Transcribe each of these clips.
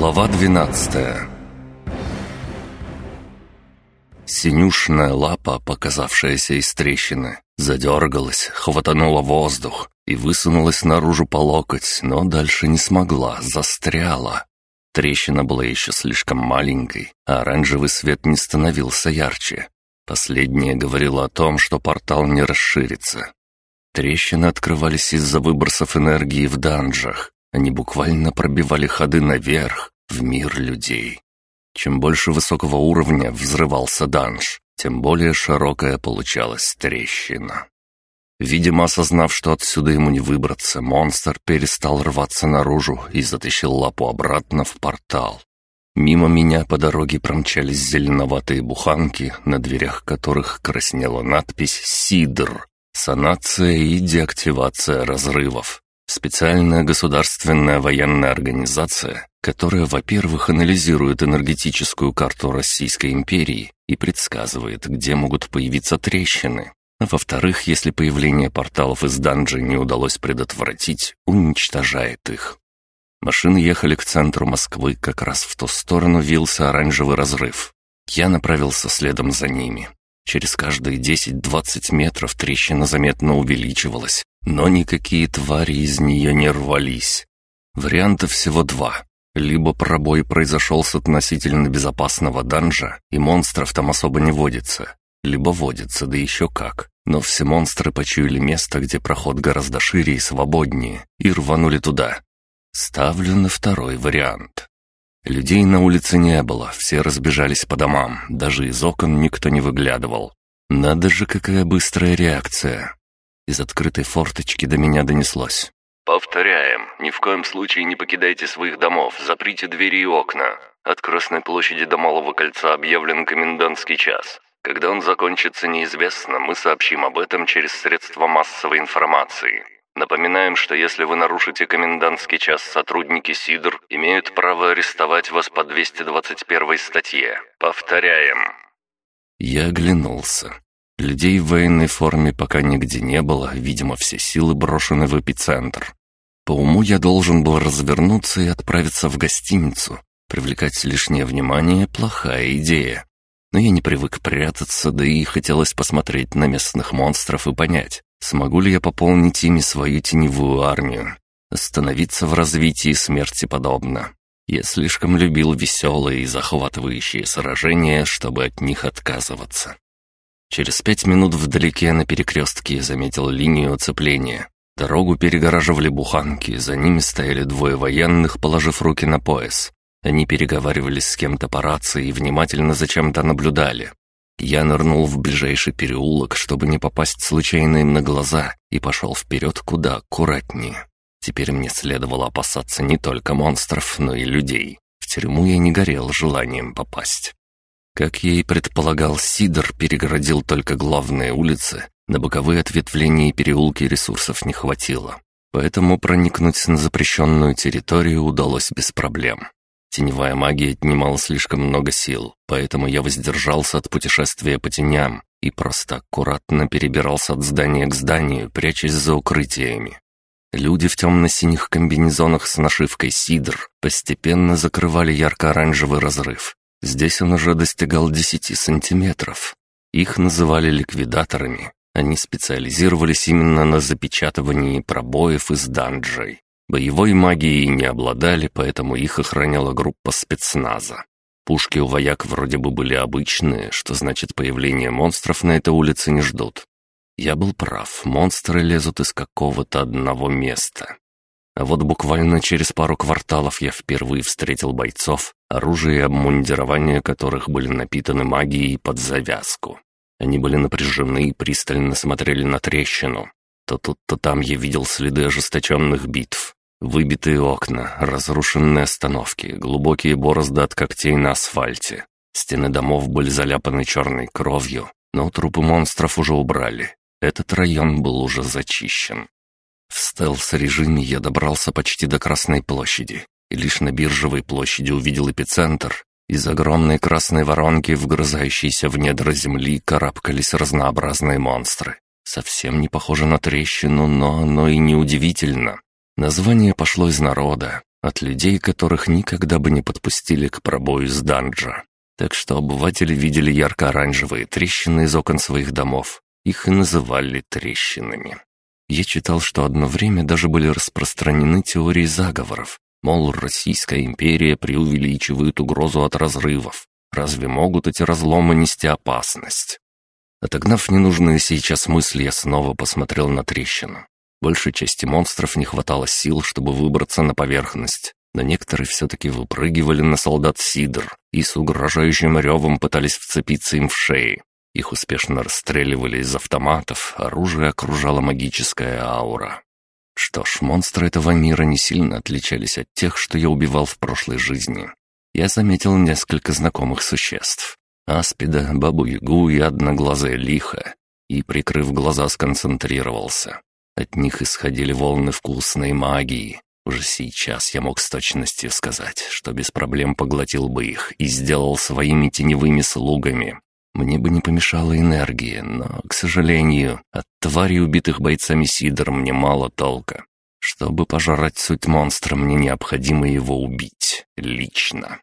Глава двенадцатая Синюшная лапа, показавшаяся из трещины, задергалась, хватанула воздух и высунулась наружу по локоть, но дальше не смогла, застряла. Трещина была еще слишком маленькой, а оранжевый свет не становился ярче. Последнее говорило о том, что портал не расширится. Трещины открывались из-за выбросов энергии в данжах. Они буквально пробивали ходы наверх, в мир людей. Чем больше высокого уровня взрывался данж, тем более широкая получалась трещина. Видимо, осознав, что отсюда ему не выбраться, монстр перестал рваться наружу и затащил лапу обратно в портал. Мимо меня по дороге промчались зеленоватые буханки, на дверях которых краснела надпись «Сидр». Санация и деактивация разрывов. Специальная государственная военная организация, которая, во-первых, анализирует энергетическую карту Российской империи и предсказывает, где могут появиться трещины. А во-вторых, если появление порталов из данжей не удалось предотвратить, уничтожает их. Машины ехали к центру Москвы, как раз в ту сторону вился оранжевый разрыв. Я направился следом за ними. Через каждые 10-20 метров трещина заметно увеличивалась, но никакие твари из нее не рвались. Вариантов всего два. Либо пробой произошел с относительно безопасного данжа, и монстров там особо не водится, либо водится, да еще как. Но все монстры почуяли место, где проход гораздо шире и свободнее, и рванули туда. Ставлю на второй вариант. Людей на улице не было, все разбежались по домам, даже из окон никто не выглядывал. Надо же, какая быстрая реакция. Из открытой форточки до меня донеслось. «Повторяем, ни в коем случае не покидайте своих домов, заприте двери и окна. От Красной площади до Малого кольца объявлен комендантский час. Когда он закончится, неизвестно, мы сообщим об этом через средства массовой информации. Напоминаем, что если вы нарушите комендантский час, сотрудники СИДР имеют право арестовать вас по 221 статье. Повторяем». Я оглянулся. Людей в военной форме пока нигде не было, видимо, все силы брошены в эпицентр. По уму я должен был развернуться и отправиться в гостиницу. Привлекать лишнее внимание – плохая идея. Но я не привык прятаться, да и хотелось посмотреть на местных монстров и понять, смогу ли я пополнить ими свою теневую армию. Остановиться в развитии смерти подобно. Я слишком любил веселые и захватывающие сражения, чтобы от них отказываться. Через пять минут вдалеке на перекрестке заметил линию оцепления. Дорогу перегораживали буханки, за ними стояли двое военных, положив руки на пояс. Они переговаривались с кем-то по рации и внимательно за чем-то наблюдали. Я нырнул в ближайший переулок, чтобы не попасть случайно им на глаза, и пошел вперед куда аккуратнее. Теперь мне следовало опасаться не только монстров, но и людей. В тюрьму я не горел желанием попасть. Как я и предполагал, Сидор перегородил только главные улицы, на боковые ответвления и переулки ресурсов не хватило. Поэтому проникнуть на запрещенную территорию удалось без проблем. Теневая магия отнимала слишком много сил, поэтому я воздержался от путешествия по теням и просто аккуратно перебирался от здания к зданию, прячась за укрытиями. Люди в темно-синих комбинезонах с нашивкой «Сидр» постепенно закрывали ярко-оранжевый разрыв, Здесь он уже достигал 10 сантиметров. Их называли ликвидаторами. Они специализировались именно на запечатывании пробоев из данжей. Боевой магией не обладали, поэтому их охраняла группа спецназа. Пушки у вояк вроде бы были обычные, что значит появление монстров на этой улице не ждут. Я был прав, монстры лезут из какого-то одного места. А вот буквально через пару кварталов я впервые встретил бойцов, оружие и обмундирование которых были напитаны магией под завязку. Они были напряжены и пристально смотрели на трещину. То тут, то там я видел следы ожесточенных битв. Выбитые окна, разрушенные остановки, глубокие борозды от когтей на асфальте. Стены домов были заляпаны черной кровью, но трупы монстров уже убрали. Этот район был уже зачищен. В стелс-режиме я добрался почти до Красной площади, и лишь на Биржевой площади увидел эпицентр. Из огромной красной воронки, вгрызающейся в недра земли, карабкались разнообразные монстры. Совсем не похоже на трещину, но оно и не удивительно. Название пошло из народа. от людей, которых никогда бы не подпустили к пробою с данжа. Так что обыватели видели ярко-оранжевые трещины из окон своих домов. Их и называли трещинами. Я читал, что одно время даже были распространены теории заговоров. Мол, Российская империя преувеличивает угрозу от разрывов. Разве могут эти разломы нести опасность? Отогнав ненужные сейчас мысли, я снова посмотрел на трещину. Большей части монстров не хватало сил, чтобы выбраться на поверхность, но некоторые все-таки выпрыгивали на солдат Сидр и с угрожающим ревом пытались вцепиться им в шеи. Их успешно расстреливали из автоматов, оружие окружала магическая аура. Что ж, монстры этого мира не сильно отличались от тех, что я убивал в прошлой жизни. Я заметил несколько знакомых существ. Аспида, Бабу-Ягу и одноглазая лиха. И, прикрыв глаза, сконцентрировался. От них исходили волны вкусной магии. Уже сейчас я мог с точностью сказать, что без проблем поглотил бы их и сделал своими теневыми слугами. Мне бы не помешала энергия, но, к сожалению, от тварей, убитых бойцами Сидор, мне мало толка. Чтобы пожрать суть монстра, мне необходимо его убить. Лично.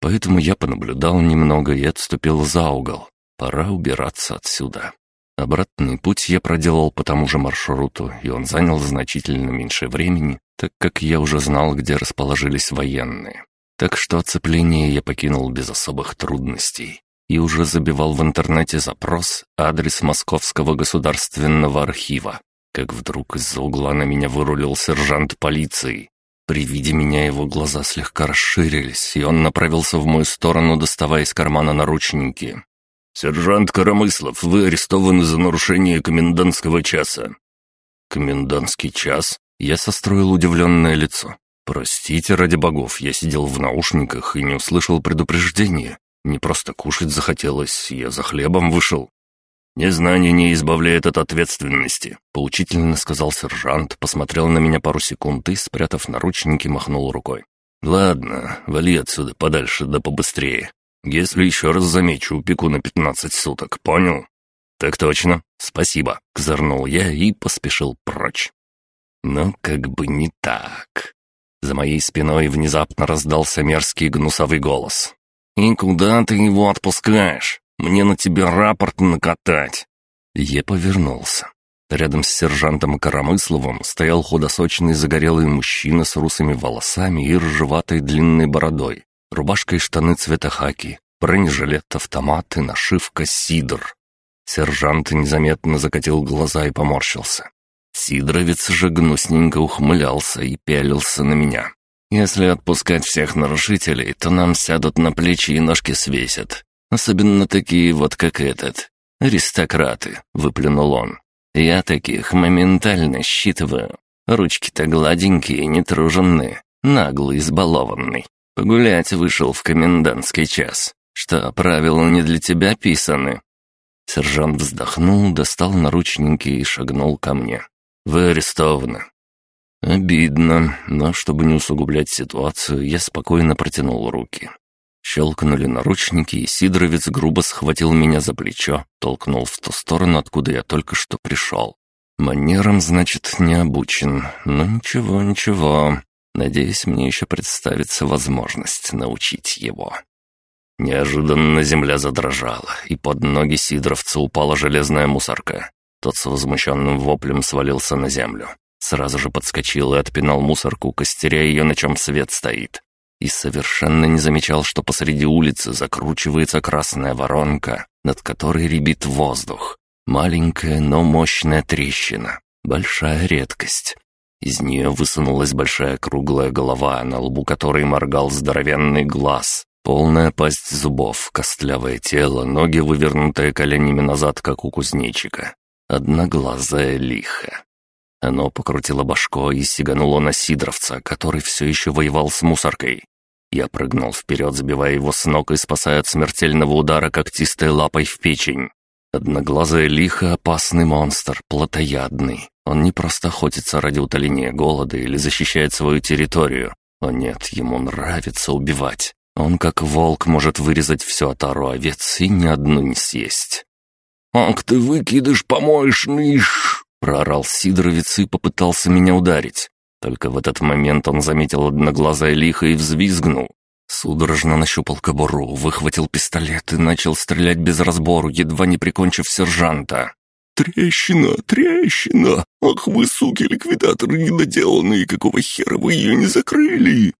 Поэтому я понаблюдал немного и отступил за угол. Пора убираться отсюда. Обратный путь я проделал по тому же маршруту, и он занял значительно меньше времени, так как я уже знал, где расположились военные. Так что оцепление я покинул без особых трудностей и уже забивал в интернете запрос адрес Московского государственного архива. Как вдруг из-за угла на меня вырулил сержант полиции. При виде меня его глаза слегка расширились, и он направился в мою сторону, доставая из кармана наручники. «Сержант Коромыслов, вы арестованы за нарушение комендантского часа». «Комендантский час?» Я состроил удивленное лицо. «Простите, ради богов, я сидел в наушниках и не услышал предупреждения. Не просто кушать захотелось, я за хлебом вышел». «Незнание не избавляет от ответственности», — поучительно сказал сержант, посмотрел на меня пару секунд и, спрятав наручники, махнул рукой. «Ладно, вали отсюда подальше, да побыстрее. Если еще раз замечу, упеку на пятнадцать суток, понял?» «Так точно. Спасибо», — кзырнул я и поспешил прочь. Но как бы не так. За моей спиной внезапно раздался мерзкий гнусовый голос. «И куда ты его отпускаешь? Мне на тебя рапорт накатать!» Я повернулся. Рядом с сержантом Коромысловым стоял худосочный загорелый мужчина с русыми волосами и ржеватой длинной бородой рубашка и штаны цвета хаки, бронежилет, автомат и нашивка «Сидр». Сержант незаметно закатил глаза и поморщился. Сидоровец же гнусненько ухмылялся и пялился на меня. «Если отпускать всех нарушителей, то нам сядут на плечи и ножки свесят. Особенно такие вот, как этот. Аристократы», — выплюнул он. «Я таких моментально считываю. Ручки-то гладенькие, нетруженные, наглый, избалованный. Погулять вышел в комендантский час. Что, правила не для тебя писаны?» Сержант вздохнул, достал наручники и шагнул ко мне. «Вы арестованы». Обидно, но чтобы не усугублять ситуацию, я спокойно протянул руки. Щелкнули наручники, и Сидоровец грубо схватил меня за плечо, толкнул в ту сторону, откуда я только что пришел. Манерам, значит, не обучен, но ничего, ничего. Надеюсь, мне еще представится возможность научить его. Неожиданно земля задрожала, и под ноги Сидоровца упала железная мусорка. Тот с возмущенным воплем свалился на землю. Сразу же подскочил и отпинал мусорку, костеря ее, на чем свет стоит. И совершенно не замечал, что посреди улицы закручивается красная воронка, над которой рябит воздух. Маленькая, но мощная трещина. Большая редкость. Из нее высунулась большая круглая голова, на лбу которой моргал здоровенный глаз. Полная пасть зубов, костлявое тело, ноги, вывернутые коленями назад, как у кузнечика. Одноглазая лиха. Оно покрутило башко и сигануло на Сидоровца, который все еще воевал с мусоркой. Я прыгнул вперед, забивая его с ног и спасая от смертельного удара когтистой лапой в печень. Одноглазая лиха — опасный монстр, плотоядный. Он не просто охотится ради утоления голода или защищает свою территорию. О нет, ему нравится убивать. Он, как волк, может вырезать всю отару овец и ни одну не съесть. «Ах ты выкидыш помоечный!» — проорал Сидоровец и попытался меня ударить. Только в этот момент он заметил одноглазое лихо и взвизгнул. Судорожно нащупал кобуру, выхватил пистолет и начал стрелять без разбору, едва не прикончив сержанта. «Трещина! Трещина! Ах вы, суки, ликвидаторы недоделанные! Какого хера вы ее не закрыли?»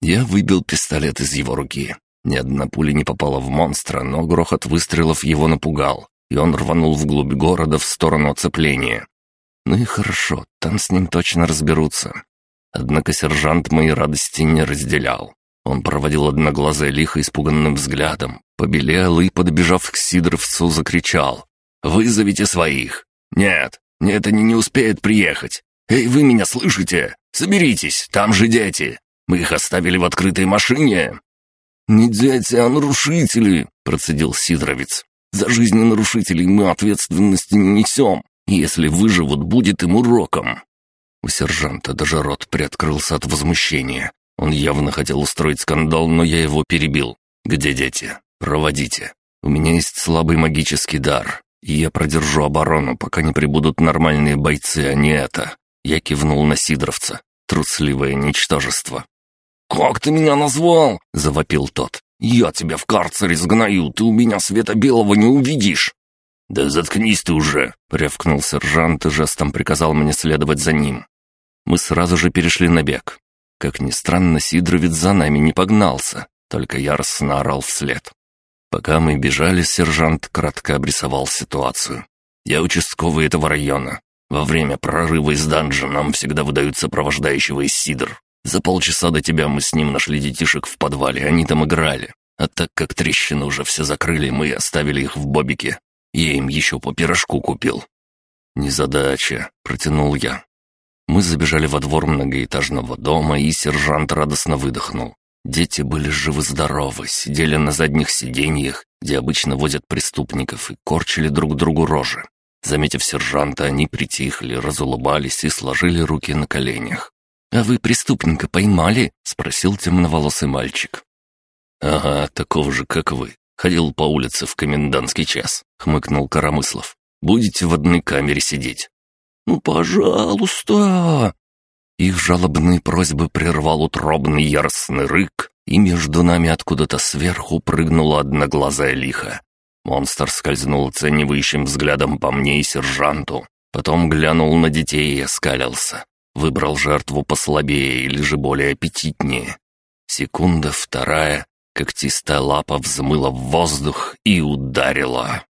Я выбил пистолет из его руки. Ни одна пуля не попала в монстра, но грохот выстрелов его напугал, и он рванул вглубь города в сторону оцепления. Ну и хорошо, там с ним точно разберутся. Однако сержант моей радости не разделял. Он проводил одноглазое лихо испуганным взглядом, побелел и, подбежав к Сидоровцу, закричал. «Вызовите своих!» «Нет, нет, они не успеют приехать! Эй, вы меня слышите? Соберитесь, там же дети! Мы их оставили в открытой машине!» «Не дети, а нарушители!» — процедил Сидоровец. «За жизни нарушителей мы ответственности не несем. Если выживут, будет им уроком». У сержанта даже рот приоткрылся от возмущения. Он явно хотел устроить скандал, но я его перебил. «Где дети? Проводите. У меня есть слабый магический дар, и я продержу оборону, пока не прибудут нормальные бойцы, а не это». Я кивнул на Сидоровца. Трусливое ничтожество. «Как ты меня назвал?» — завопил тот. «Я тебя в карцере сгною, ты у меня света белого не увидишь!» «Да заткнись ты уже!» — рявкнул сержант и жестом приказал мне следовать за ним. Мы сразу же перешли на бег. Как ни странно, Сидоровец за нами не погнался, только яростно орал вслед. Пока мы бежали, сержант кратко обрисовал ситуацию. «Я участковый этого района. Во время прорыва из данжа нам всегда выдают сопровождающего из Сидор. За полчаса до тебя мы с ним нашли детишек в подвале, они там играли. А так как трещины уже все закрыли, мы оставили их в бобике. Я им еще по пирожку купил». «Незадача», — протянул я. Мы забежали во двор многоэтажного дома, и сержант радостно выдохнул. Дети были живы-здоровы, сидели на задних сиденьях, где обычно возят преступников, и корчили друг другу рожи. Заметив сержанта, они притихли, разулыбались и сложили руки на коленях. «А вы преступника поймали?» — спросил темноволосый мальчик. «Ага, такого же, как вы. Ходил по улице в комендантский час», — хмыкнул Коромыслов. «Будете в одной камере сидеть. «Ну, пожалуйста!» Их жалобные просьбы прервал утробный яростный рык, и между нами откуда-то сверху прыгнула одноглазая лиха. Монстр скользнул оценивающим взглядом по мне и сержанту, потом глянул на детей и оскалился. Выбрал жертву послабее или же более аппетитнее. Секунда, вторая, когтистая лапа взмыла в воздух и ударила.